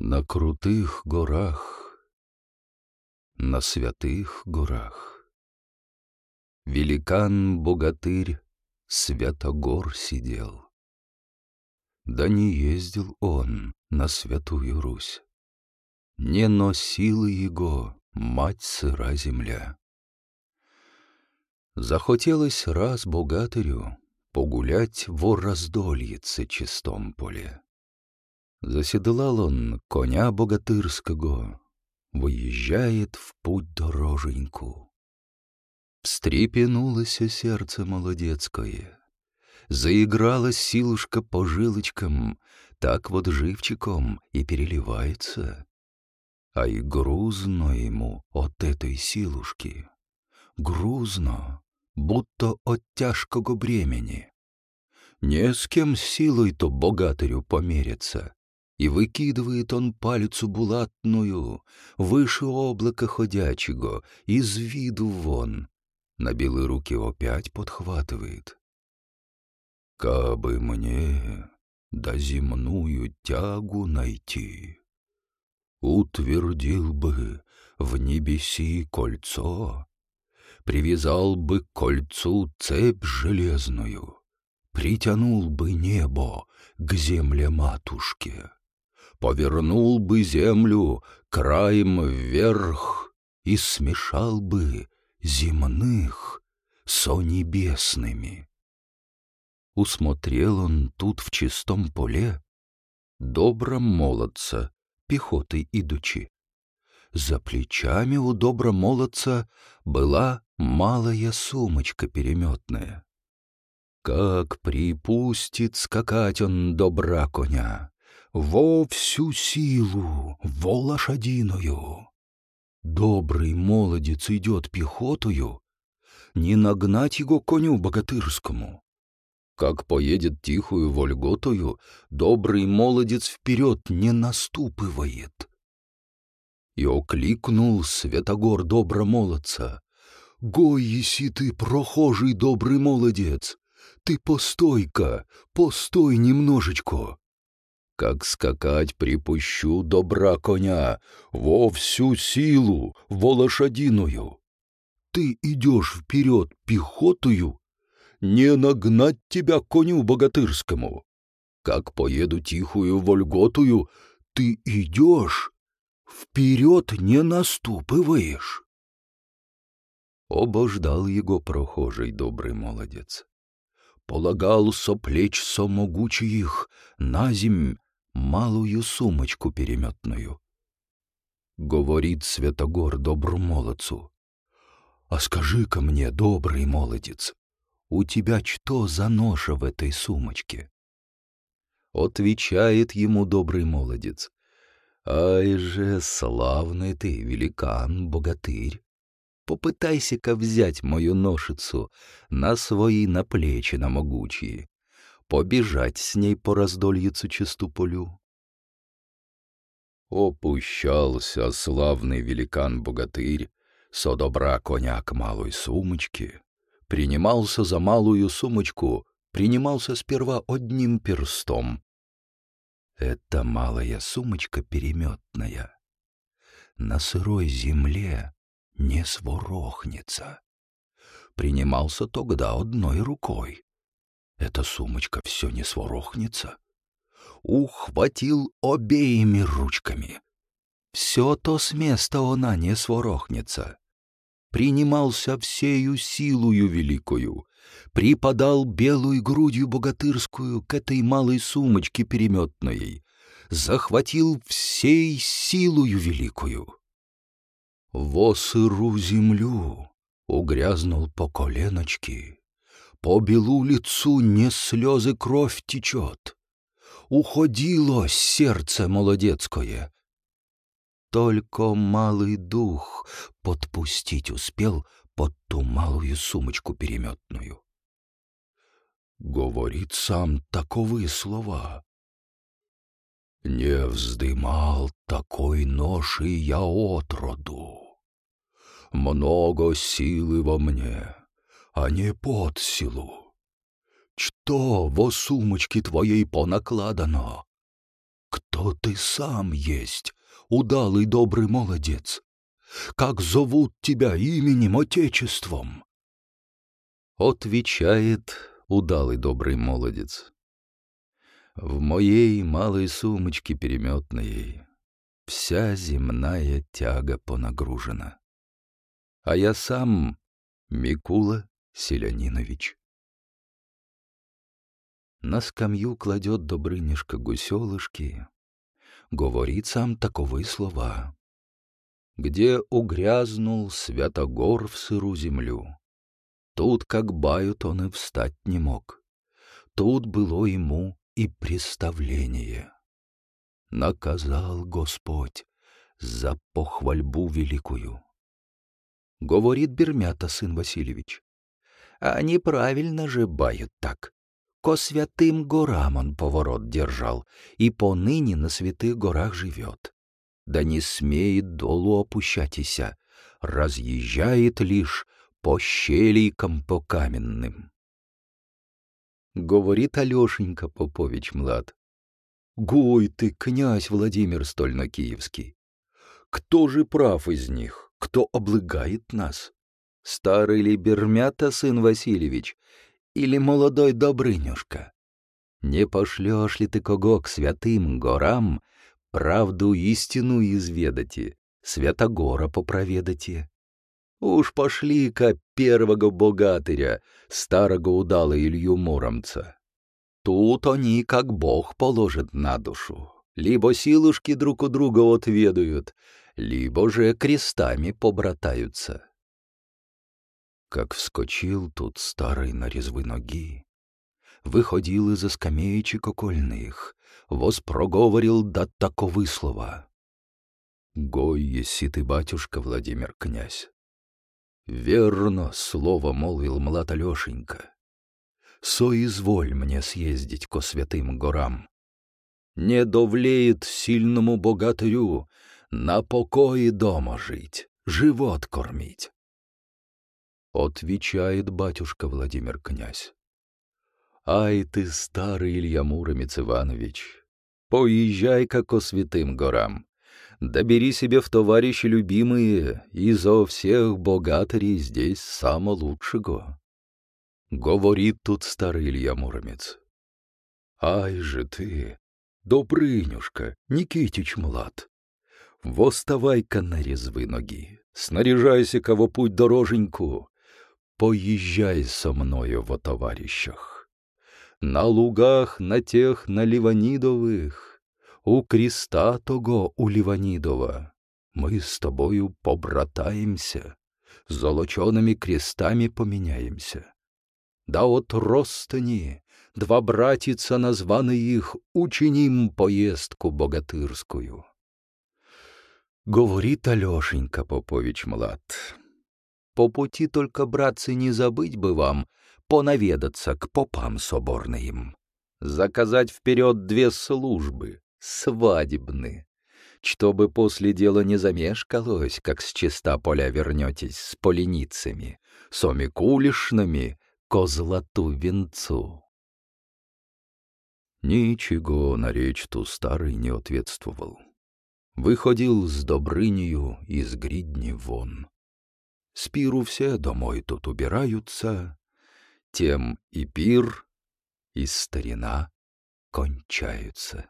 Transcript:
На крутых горах, на святых горах Великан-богатырь Святогор сидел. Да не ездил он на Святую Русь, Не носила его мать сыра земля. Захотелось раз богатырю Погулять в раздольице чистом поле. Заседлал он коня богатырского, Выезжает в путь дороженьку. Встрепенулось сердце молодецкое, Заиграла силушка по жилочкам, Так вот живчиком и переливается. А и грузно ему от этой силушки, Грузно, будто от тяжкого бремени. Не с кем силой-то богатырю помериться, и выкидывает он палицу булатную выше облака ходячего, из виду вон. На белые руки опять подхватывает. Кабы мне да земную тягу найти, утвердил бы в небеси кольцо, привязал бы к кольцу цепь железную, притянул бы небо к земле матушке повернул бы землю краем вверх и смешал бы земных со небесными. Усмотрел он тут в чистом поле добра молодца, пехотой идучи. За плечами у добра молодца была малая сумочка переметная. Как припустит скакать он добра коня, во всю силу, во лошадиную. Добрый молодец идет пехотою, не нагнать его коню богатырскому. Как поедет тихую вольготою, добрый молодец вперед не наступывает. И окликнул Святогор добро молодца. «Гой, еси ты, прохожий добрый молодец! Ты постой-ка, постой немножечко!» Как скакать припущу добра коня во всю силу, во лошадиную. Ты идешь вперед пехотою, не нагнать тебя коню богатырскому. Как поеду тихую вольготую, ты идешь, вперед не наступываешь. Обождал его прохожий добрый молодец. Полагал со плеч со могучих на земь малую сумочку переметную. Говорит Святогор добру молодцу. «А скажи-ка мне, добрый молодец, у тебя что за ноша в этой сумочке?» Отвечает ему добрый молодец. «Ай же, славный ты, великан, богатырь! Попытайся-ка взять мою ношицу на свои на плечи на могучие, побежать с ней по раздольицу чистополю. Опущался славный великан-богатырь со добра коня к малой сумочке, принимался за малую сумочку, принимался сперва одним перстом. Это малая сумочка переметная. На сырой земле не сворохнется. Принимался тогда одной рукой, эта сумочка все не сворохнется. Ухватил обеими ручками. Все то с места она не сворохнется. Принимался всею силою великою, припадал белую грудью богатырскую к этой малой сумочке переметной, захватил всей силою великую. Во сыру землю угрязнул по коленочки, по белу лицу не слезы кровь течет. Уходило сердце молодецкое. Только малый дух подпустить успел под ту малую сумочку переметную. Говорит сам таковы слова. Не вздымал такой ноши я отроду. Много силы во мне, а не под силу. Что во сумочке твоей понакладано? Кто то ты сам есть, удалый добрый молодец. Как зовут тебя именем Отечеством? Отвечает удалый добрый молодец. В моей малой сумочке переметной Вся земная тяга понагружена. А я сам Микула Селянинович. На скамью кладет Добрынишка гуселышки, Говорит сам таковые слова. Где угрязнул Святогор в сыру землю, Тут, как бают, он и встать не мог. Тут было ему и представление. Наказал Господь за похвальбу великую. Говорит Бермята, сын Васильевич. А неправильно же бают так. Ко святым горам он поворот держал, и поныне на святых горах живет. Да не смеет долу опущатися, разъезжает лишь по щеликам по каменным. Говорит Алешенька Попович млад. Гой ты, князь Владимир Стольно-Киевский! Кто же прав из них, кто облыгает нас? Старый ли Бермята сын Васильевич или молодой Добрынюшка? Не пошлешь ли ты кого к святым горам правду истину изведати, святогора попроведати? Уж пошли-ка первого богатыря, старого удала Илью Муромца. Тут они как бог положит на душу. Либо силушки друг у друга отведают, либо же крестами побратаются. Как вскочил тут старый на резвы ноги, выходил из-за скамеечек окольных, воспроговорил до таковы слова. «Гой еси ты, батюшка Владимир князь, Верно слово молвил млад Алешенька. Соизволь мне съездить ко святым горам. Не довлеет сильному богатырю на покое дома жить, живот кормить. Отвечает батюшка Владимир князь. Ай ты, старый Илья Муромец Иванович, поезжай-ка ко святым горам. Добери себе в товарищи любимые, изо всех богатырей здесь само лучшего. Говорит тут старый Илья Муромец. Ай же ты, Добрынюшка, Никитич млад, Воставай-ка на резвы ноги, снаряжайся-ка во путь дороженьку, поезжай со мною во товарищах. На лугах, на тех, на Ливанидовых, у креста того у Ливанидова. Мы с тобою побратаемся, золочеными крестами поменяемся. Да от Ростани, два братица названы их, учиним поездку богатырскую. Говорит Алешенька Попович Млад. По пути только, братцы, не забыть бы вам понаведаться к попам соборным, заказать вперед две службы, свадебны, чтобы после дела не замешкалось, как с чиста поля вернетесь с поленицами, соми кулишными, ко злату венцу. Ничего на речь ту старый не ответствовал. Выходил с Добрынею из гридни вон. С пиру все домой тут убираются, тем и пир, и старина кончаются.